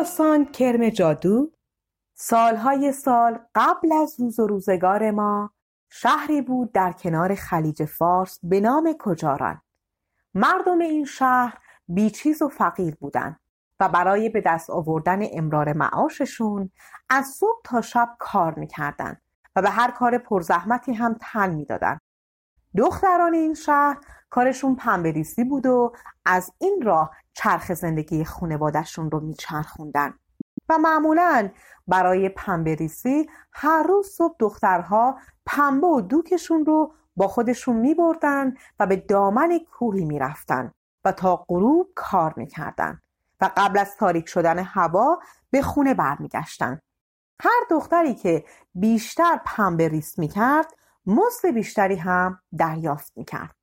داستان کرم جادو سالهای سال قبل از روز و روزگار ما شهری بود در کنار خلیج فارس به نام کجاران. مردم این شهر بیچیز و فقیر بودند و برای به دست آوردن امرار معاششون از صبح تا شب کار می‌کردن و به هر کار پرزحمتی هم تن می‌دادن دختران این شهر کارشون پنبریسی بود و از این راه چرخ زندگی خونوادشون رو میچرخوندن و معمولا برای پنبریسی هر روز صبح دخترها پنبه و دوکشون رو با خودشون می بردن و به دامن کوهی می رفتن و تا غروب کار می کردن و قبل از تاریک شدن هوا به خونه برمیگشتن. هر دختری که بیشتر پنبه ریس می کرد مزد بیشتری هم دریافت می کرد.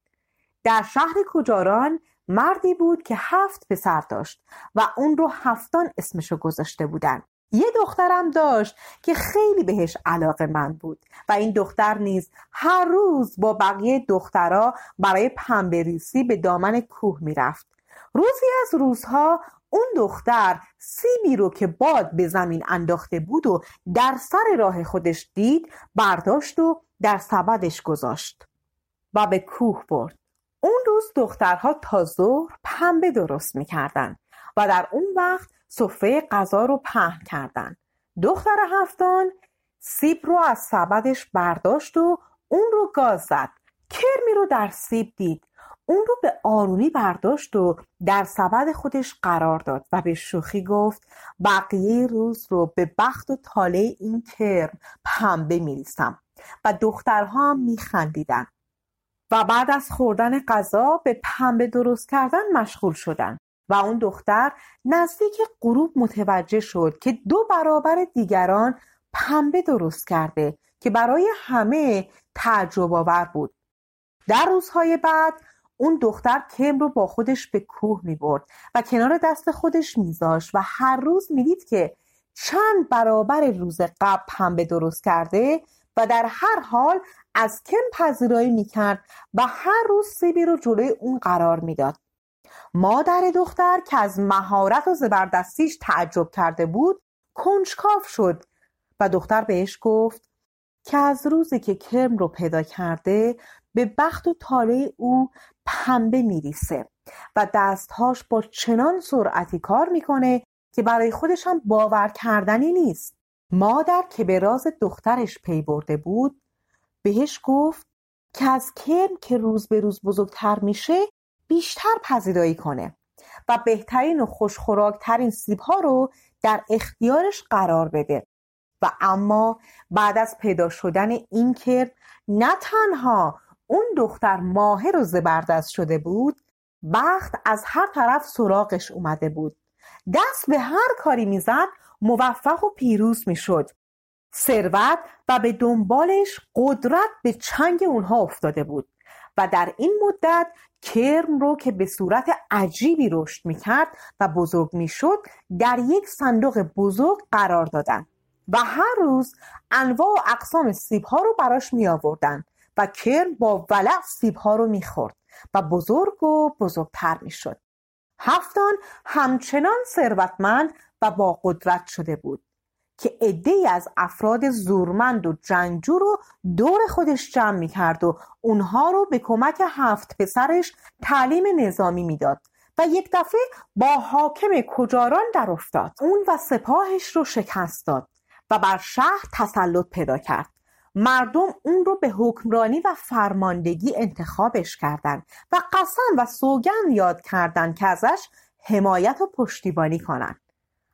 در شهر کجاران مردی بود که هفت پسر داشت و اون رو هفتان اسمشو گذاشته بودن. یه دخترم داشت که خیلی بهش علاقه من بود و این دختر نیز هر روز با بقیه دخترها برای پنبریسی به دامن کوه می‌رفت. روزی از روزها اون دختر سیبی رو که باد به زمین انداخته بود و در سر راه خودش دید برداشت و در سبدش گذاشت و به کوه برد. اون روز دخترها تا ظهر پنبه درست می‌کردن و در اون وقت سفره غذا رو پهن کردن. دختر هفتان سیب رو از سبدش برداشت و اون رو گاز زد. کرمی رو در سیب دید. اون رو به آرومی برداشت و در سبد خودش قرار داد و به شوخی گفت بقیه روز رو به بخت و تاله این کرم پنبه میریسم و دخترها هم میخندیدن. و بعد از خوردن غذا به پنبه درست کردن مشغول شدن و اون دختر نزدیک غروب متوجه شد که دو برابر دیگران پنبه درست کرده که برای همه تعجب آور بود. در روزهای بعد اون دختر کم رو با خودش به کوه می برد و کنار دست خودش میذاشت و هر روز می‌دید که چند برابر روز قبل پنبه درست کرده و در هر حال از کم پذیرایی می‌کرد و هر روز سیبی رو جلوی اون قرار می‌داد. مادر دختر که از مهارت و زبردستیش تعجب کرده بود کنجکاف شد و دختر بهش گفت که از روزی که کرم رو پیدا کرده به بخت و تاله او پنبه میریسه و دستهاش با چنان سرعتی کار می‌کنه که برای خودش هم باور کردنی نیست. مادر که به راز دخترش پی برده بود بهش گفت که از کرم که روز به روز بزرگتر میشه بیشتر پذیرایی کنه و بهترین و خوشخوراکترین سیب ها رو در اختیارش قرار بده. و اما بعد از پیدا شدن این کرم نه تنها اون دختر ماهر و زبردست شده بود بخت از هر طرف سراغش اومده بود. دست به هر کاری می‌زد موفق و پیروز می‌شد. ثروت و به دنبالش قدرت به چنگ اونها افتاده بود و در این مدت کرم رو که به صورت عجیبی رشد می‌کرد و بزرگ می‌شد در یک صندوق بزرگ قرار دادن و هر روز انواع و اقسام سیب ها رو براش می آوردن و کرم با ولع سیب ها رو می‌خورد و بزرگ و بزرگتر می‌شد. هفتان همچنان ثروتمند و با قدرت شده بود. که عده از افراد زورمند و جنگجو رو دور خودش جمع می کرد و اونها رو به کمک هفت پسرش تعلیم نظامی می‌داد و یک دفعه با حاکم کجاران در افتاد. اون و سپاهش رو شکست داد و بر شهر تسلط پیدا کرد. مردم اون رو به حکمرانی و فرماندگی انتخابش کردند و قسم و سوگن یاد کردند که ازش حمایت و پشتیبانی کنند.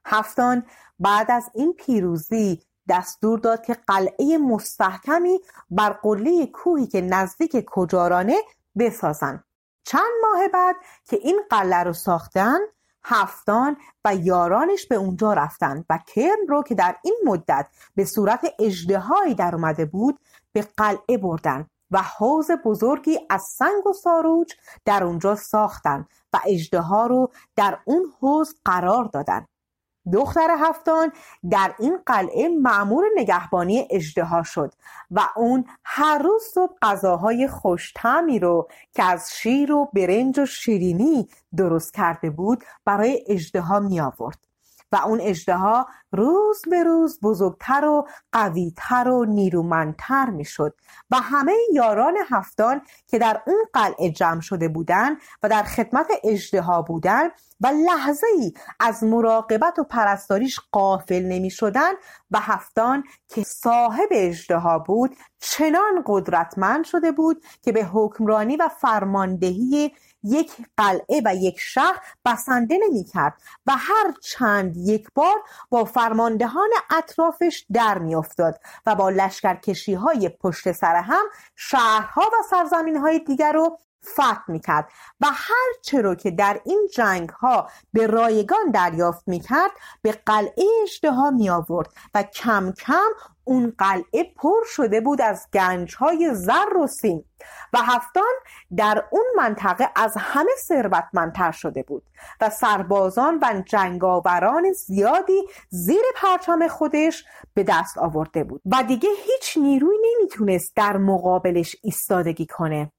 هفتان بعد از این پیروزی دستور داد که قلعه مستحکمی بر قله کوهی که نزدیک کجارانه بسازند. چند ماه بعد که این قلعه رو ساختن هفتان و یارانش به اونجا رفتن و کرم رو که در این مدت به صورت اجدهایی در اومده بود به قلعه بردن و حوز بزرگی از سنگ و ساروج در اونجا ساختن و اجده رو در اون حوز قرار دادن. دختر هفتان در این قلعه معمور نگهبانی اجدها شد و اون هر روز صبح غذاهای خوشتمی رو که از شیر و برنج و شیرینی درست کرده بود برای اجدها می آورد و اون اجدها روز به روز بزرگتر و قویتر و نیرومندتر می‌شد و همه یاران هفتان که در اون قلعه جمع شده بودند و در خدمت اجدها بودند و لحظه ای از مراقبت و پرستاریش قافل نمی شدن و هفتان که صاحب اجدها بود چنان قدرتمند شده بود که به حکمرانی و فرماندهی یک قلعه و یک شهر بسنده نمی کرد و هر چند یک بار با فرماندهان اطرافش در می افتاد و با لشکرکشی های پشت سر هم شهرها و سرزمین های دیگر رو فتح می‌کرد و هر چرا که در این جنگ ها به رایگان دریافت می‌کرد به قلعه اشتها می آورد و کم کم اون قلعه پر شده بود از گنج های زر و سیم و هفتان در اون منطقه از همه ثروتمندتر شده بود و سربازان و جنگاوران زیادی زیر پرچم خودش به دست آورده بود و دیگه هیچ نیروی نمی‌تونست در مقابلش ایستادگی کنه.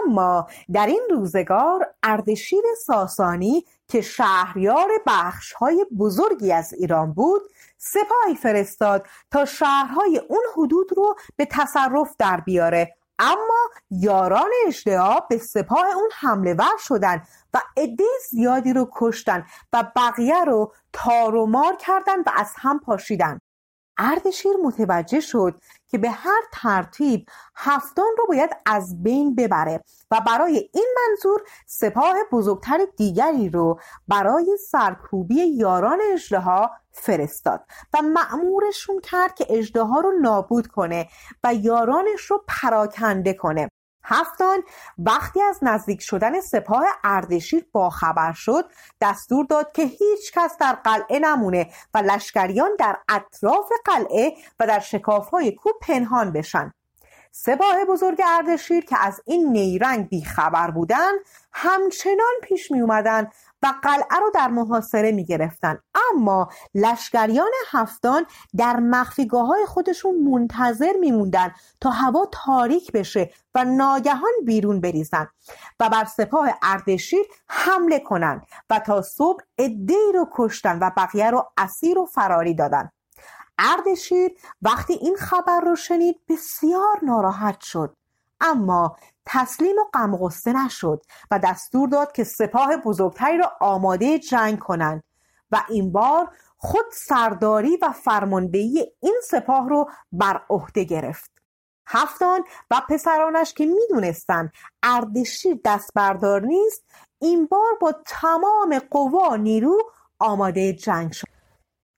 اما در این روزگار اردشیر ساسانی که شهریار بخش های بزرگی از ایران بود سپاهی فرستاد تا شهرهای اون حدود رو به تصرف در بیاره. اما یاران اشتها به سپاه اون حمله ور شدن و عده زیادی رو کشتن و بقیه رو تار و مار کردن و از هم پاشیدن. اردشیر متوجه شد که به هر ترتیب هفتان رو باید از بین ببره و برای این منظور سپاه بزرگتر دیگری رو برای سرکوبی یاران اجدها فرستاد و مأمورشون کرد که اجدها رو نابود کنه و یارانش رو پراکنده کنه. هفتان وقتی از نزدیک شدن سپاه اردشیر باخبر شد دستور داد که هیچ کس در قلعه نمونه و لشکریان در اطراف قلعه و در شکافهای کوه پنهان بشن. سپاه بزرگ اردشیر که از این نیرنگ بیخبر بودند همچنان پیش می اومدن و قلعه رو در محاصره می گرفتن. اما لشکریان هفتان در مخفیگاه های خودشون منتظر میموندن تا هوا تاریک بشه و ناگهان بیرون بریزن و بر سپاه اردشیر حمله کنند و تا صبح ادهی رو کشتن و بقیه رو اسیر و فراری دادن اردشیر وقتی این خبر رو شنید بسیار ناراحت شد اما تسلیم و غمغصه نشد و دستور داد که سپاه بزرگتری را آماده جنگ کنند و این بار خود سرداری و فرماندهی این سپاه رو بر عهده گرفت. هفتان و پسرانش که می‌دونستند اردشیر دست بردار نیست این بار با تمام قوا نیرو آماده جنگ شد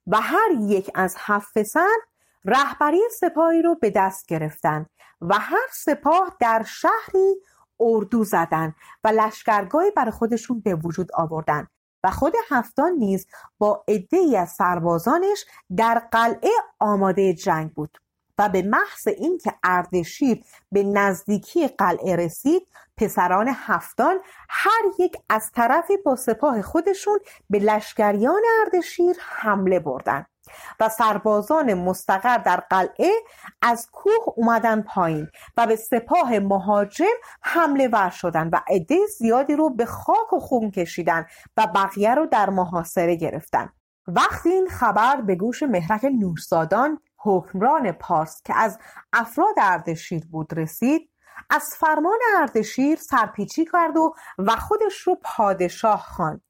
و هر یک از هفت پسر رهبری سپاهی رو به دست گرفتن و هر سپاه در شهری اردو زدن و لشکرگاهی برای خودشون به وجود آوردن و خود هفتان نیز با عدهای از سربازانش در قلعه آماده جنگ بود و به محض اینکه اردشیر به نزدیکی قلعه رسید پسران هفتان هر یک از طرفی با سپاه خودشون به لشکریان اردشیر حمله بردند. و سربازان مستقر در قلعه از کوه اومدن پایین و به سپاه مهاجم حمله ور شدن و عده زیادی رو به خاک و خون کشیدن و بقیه رو در محاصره گرفتن. وقتی این خبر به گوش مهرک نورسادان حکمران پارس که از افراد اردشیر بود رسید از فرمان اردشیر سرپیچی کرد و و خودش رو پادشاه خواند.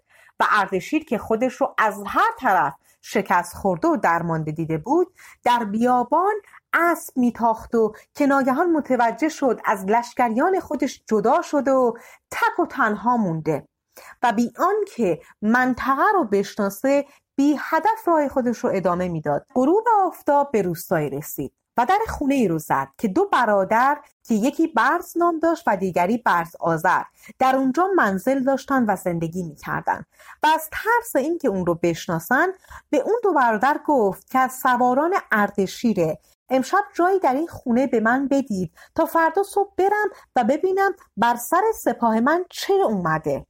و اردشیر که خودش رو از هر طرف شکست خورده و درمانده دیده بود در بیابان اسب میتاخت و که ناگهان متوجه شد از لشکریان خودش جدا شده و تک و تنها مونده و بی آنکه منطقه رو بشناسه بی هدف راه خودش رو ادامه می‌داد. غروب آفتاب به روستایی رسید. و در خونه ای رو زد که دو برادر که یکی برز نام داشت و دیگری برز آذر. در اونجا منزل داشتن و زندگی می‌کردن. و از ترس اینکه اون رو بشناسن به اون دو برادر گفت که از سواران اردشیره امشب جایی در این خونه به من بدید تا فردا صبح برم و ببینم بر سر سپاه من چه اومده.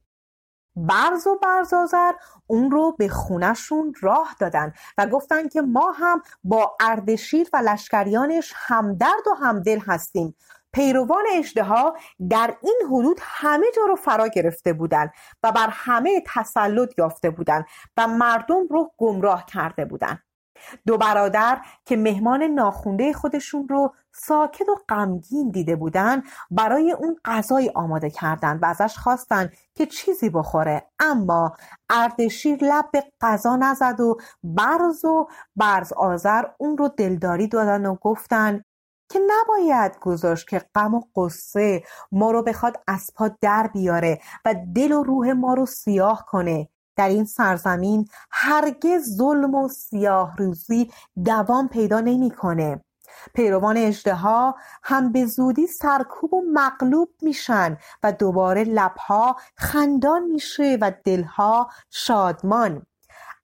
برز و برزازر اون رو به خونشون راه دادن و گفتن که ما هم با اردشیر و لشکریانش همدرد و همدل هستیم. پیروان اجدها در این حدود همه جا رو فرا گرفته بودند و بر همه تسلط یافته بودند و مردم رو گمراه کرده بودند دو برادر که مهمان ناخونده خودشون رو ساکت و غمگین دیده بودن برای اون غذای آماده کردند و ازش خواستن که چیزی بخوره. اما اردشیر لب به غذا نزد و برز و برز آذر اون رو دلداری دادن و گفتن که نباید گذاشت که غم و قصه ما رو بخواد از پا در بیاره و دل و روح ما رو سیاه کنه. در این سرزمین هرگز ظلم و سیاه روزی دوام پیدا نمی‌کنه. پیروان اجدها هم به زودی سرکوب و مغلوب میشن و دوباره لبها خندان میشه و دلها شادمان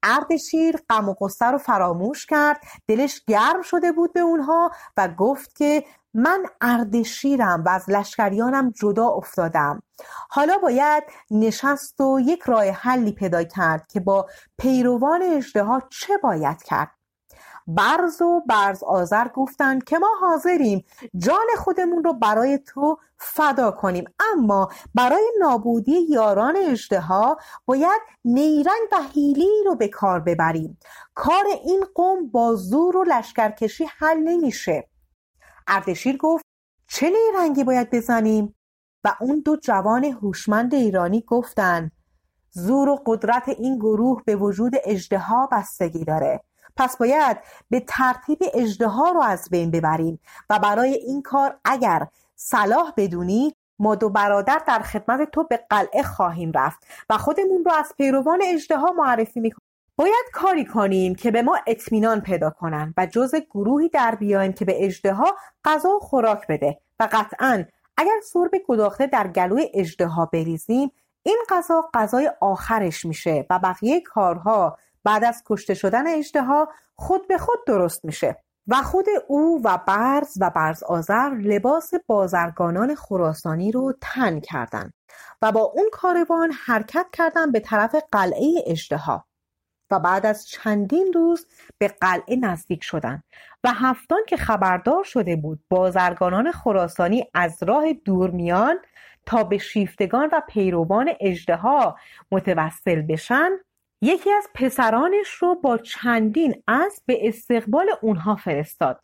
اردشیر غم و قصه رو فراموش کرد دلش گرم شده بود به اونها و گفت که من اردشیرم و از لشکریانم جدا افتادم. حالا باید نشست و یک راه حلی پیدا کرد که با پیروان اجدها چه باید کرد؟ برز و برز آذر گفتند که ما حاضریم جان خودمون رو برای تو فدا کنیم. اما برای نابودی یاران اجدها باید نیرنگ و حیلی رو به کار ببریم. کار این قوم با زور و لشکرکشی حل نمیشه. اردشیر گفت چه نیرنگی باید بزنیم؟ و اون دو جوان هوشمند ایرانی گفتند زور و قدرت این گروه به وجود اجدها بستگی داره. پس باید به ترتیب اجدها رو از بین ببریم و برای این کار اگر صلاح بدونی ما دو برادر در خدمت تو به قلعه خواهیم رفت و خودمون رو از پیروان اجدها معرفی می‌کنیم. باید کاری کنیم که به ما اطمینان پیدا کنن و جز گروهی در بیایم که به اجدها غذا و خوراک بده. و قطعا اگر سرب گداخته در گلوی اجدها بریزیم این غذا غذای آخرش میشه و بقیه کارها بعد از کشته شدن اجدها خود به خود درست میشه. و خود او و برز و برز آذر لباس بازرگانان خراسانی رو تن کردند و با اون کاروان حرکت کردند به طرف قلعه اجدها و بعد از چندین روز به قلعه نزدیک شدند و هفتان که خبردار شده بود بازرگانان خراسانی از راه دور میان تا به شیفتگان و پیروان اجدها متوسل بشن یکی از پسرانش رو با چندین اسب به استقبال اونها فرستاد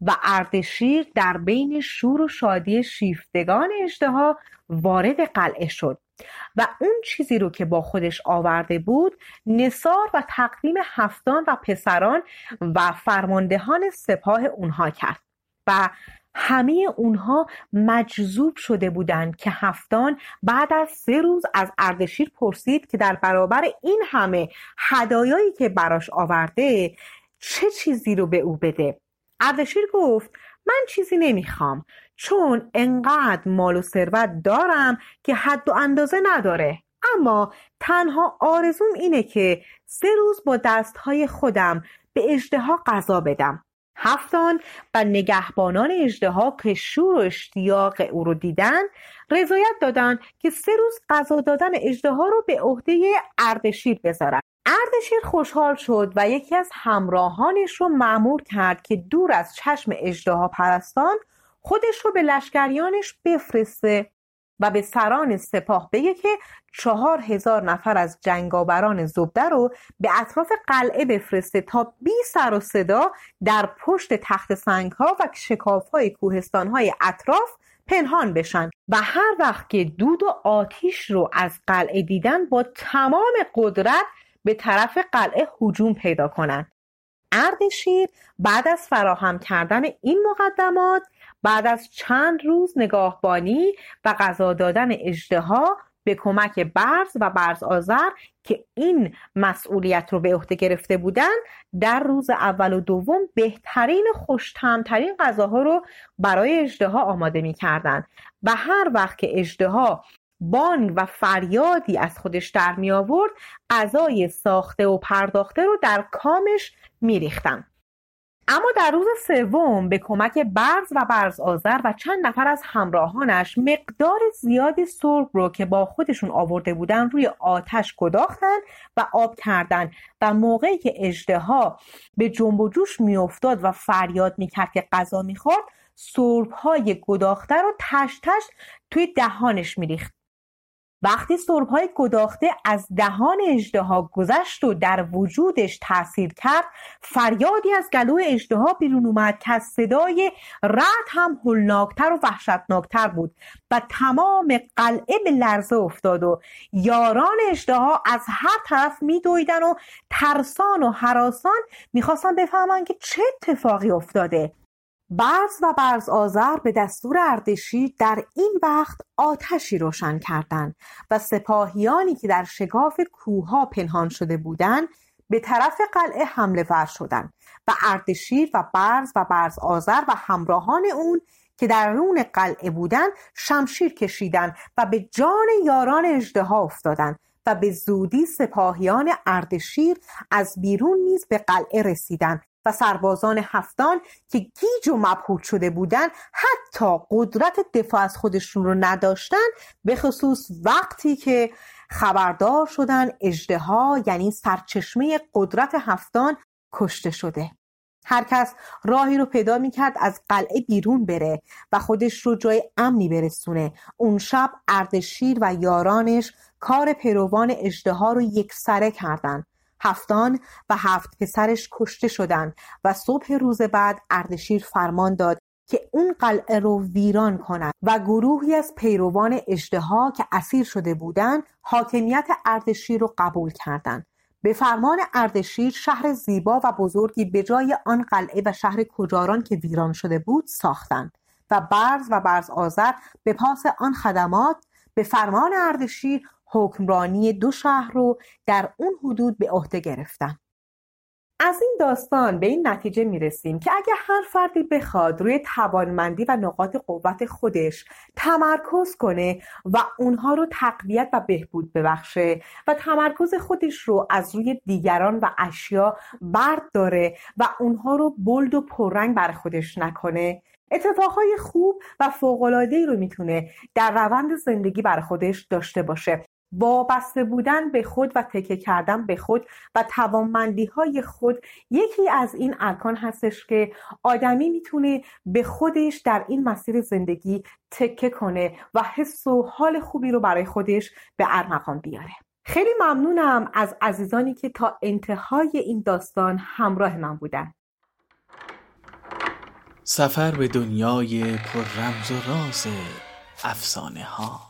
و اردشیر در بین شور و شادی شیفتگان اجدها وارد قلعه شد. و اون چیزی رو که با خودش آورده بود نصار و تقدیم هفتان و پسران و فرماندهان سپاه اونها کرد و همه اونها مجذوب شده بودند که هفتان بعد از سه روز از اردشیر پرسید که در برابر این همه هدایایی که براش آورده چه چیزی رو به او بده؟ اردشیر گفت من چیزی نمی‌خوام. چون انقدر مال و ثروت دارم که حد و اندازه نداره. اما تنها آرزوم اینه که سه روز با دستهای خودم به اجدها غذا بدم. هفتان و نگهبانان اجدها که شور و اشتیاق او رو دیدن رضایت دادند که سه روز غذا دادن اجدها رو به عهده اردشیر بذارن. اردشیر خوشحال شد و یکی از همراهانش رو معمور کرد که دور از چشم اجدها پرستان خودش رو به لشکریانش بفرسته و به سران سپاه بگه که چهار هزار نفر از جنگاوران زبده رو به اطراف قلعه بفرسته تا بی سر و صدا در پشت تخت سنگ ها و شکاف های کوهستان های اطراف پنهان بشن. و هر وقت که دود و آتیش رو از قلعه دیدن با تمام قدرت به طرف قلعه هجوم پیدا کنند اردشیر بعد از فراهم کردن این مقدمات بعد از چند روز نگاهبانی و غذا دادن اجدها به کمک برز و برز آذر که این مسئولیت رو به عهده گرفته بودن در روز اول و دوم بهترین خوشتمترین غذاها رو برای اجدها آماده می‌کردن و هر وقت که اجدها بانگ و فریادی از خودش در می آورد غذای ساخته و پرداخته رو در کامش میریختن. اما در روز سوم به کمک برز و برز آذر و چند نفر از همراهانش مقدار زیادی سرب رو که با خودشون آورده بودن روی آتش گداختن و آب کردن و موقعی که اجدها به جنب و جوش میافتاد و فریاد می‌کرد که غذا می‌خورد سرب های گداخته رو تش تش توی دهانش میریخت. وقتی سربهای گداخته از دهان اجدها گذشت و در وجودش تاثیر کرد فریادی از گلو اجدها بیرون اومد که از صدای رد هم هلناکتر و وحشتناکتر بود و تمام قلعه به لرزه افتاد و یاران اجدها از هر طرف میدویدن و ترسان و حراسان می‌خواستن بفهمن که چه اتفاقی افتاده. برز و برز آذر به دستور اردشیر در این وقت آتشی روشن کردند و سپاهیانی که در شگاف کوها پنهان شده بودند به طرف قلعه حمله ور شدند و اردشیر و برز و برز آذر و همراهان اون که در رون قلعه بودند شمشیر کشیدند و به جان یاران اژدها افتادند و به زودی سپاهیان اردشیر از بیرون نیز به قلعه رسیدند و سربازان هفتان که گیج و مبهوت شده بودند حتی قدرت دفاع از خودشون رو نداشتن به خصوص وقتی که خبردار شدن اجدها یعنی سرچشمه قدرت هفتان کشته شده. هر کس راهی رو پیدا می‌کرد از قلعه بیرون بره و خودش رو جای امنی برسونه. اون شب اردشیر و یارانش کار پیروان اجدها رو یک سره کردند هفتان و هفت پسرش کشته شدند و صبح روز بعد اردشیر فرمان داد که اون قلعه رو ویران کنند و گروهی از پیروان اجدها که اسیر شده بودند حاکمیت اردشیر رو قبول کردند. به فرمان اردشیر شهر زیبا و بزرگی به جای آن قلعه و شهر کجاران که ویران شده بود ساختند و برز و برز آذر به پاس آن خدمات به فرمان اردشیر حکمرانی دو شهر رو در اون حدود به عهده گرفتن از این داستان به این نتیجه می‌رسیم که اگر هر فردی بخواد روی توانمندی و نقاط قوت خودش تمرکز کنه و اونها رو تقویت و بهبود ببخشه و تمرکز خودش رو از روی دیگران و اشیا برد داره و اونها رو بلد و پررنگ بر خودش نکنه اتفاقهای خوب و فوق‌العاده‌ای رو می‌تونه در روند زندگی بر خودش داشته باشه. وابسته بودن به خود و تکه کردن به خود و توانمندی های خود. یکی از این ارکان هستش که آدمی می‌تونه به خودش در این مسیر زندگی تکه کنه و حس و حال خوبی رو برای خودش به ارمغان بیاره. خیلی ممنونم از عزیزانی که تا انتهای این داستان همراه من بودن. سفر به دنیای پر رمز و راز افسانه ها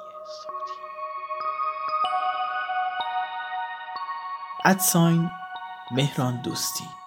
ادساین مهران دوستی.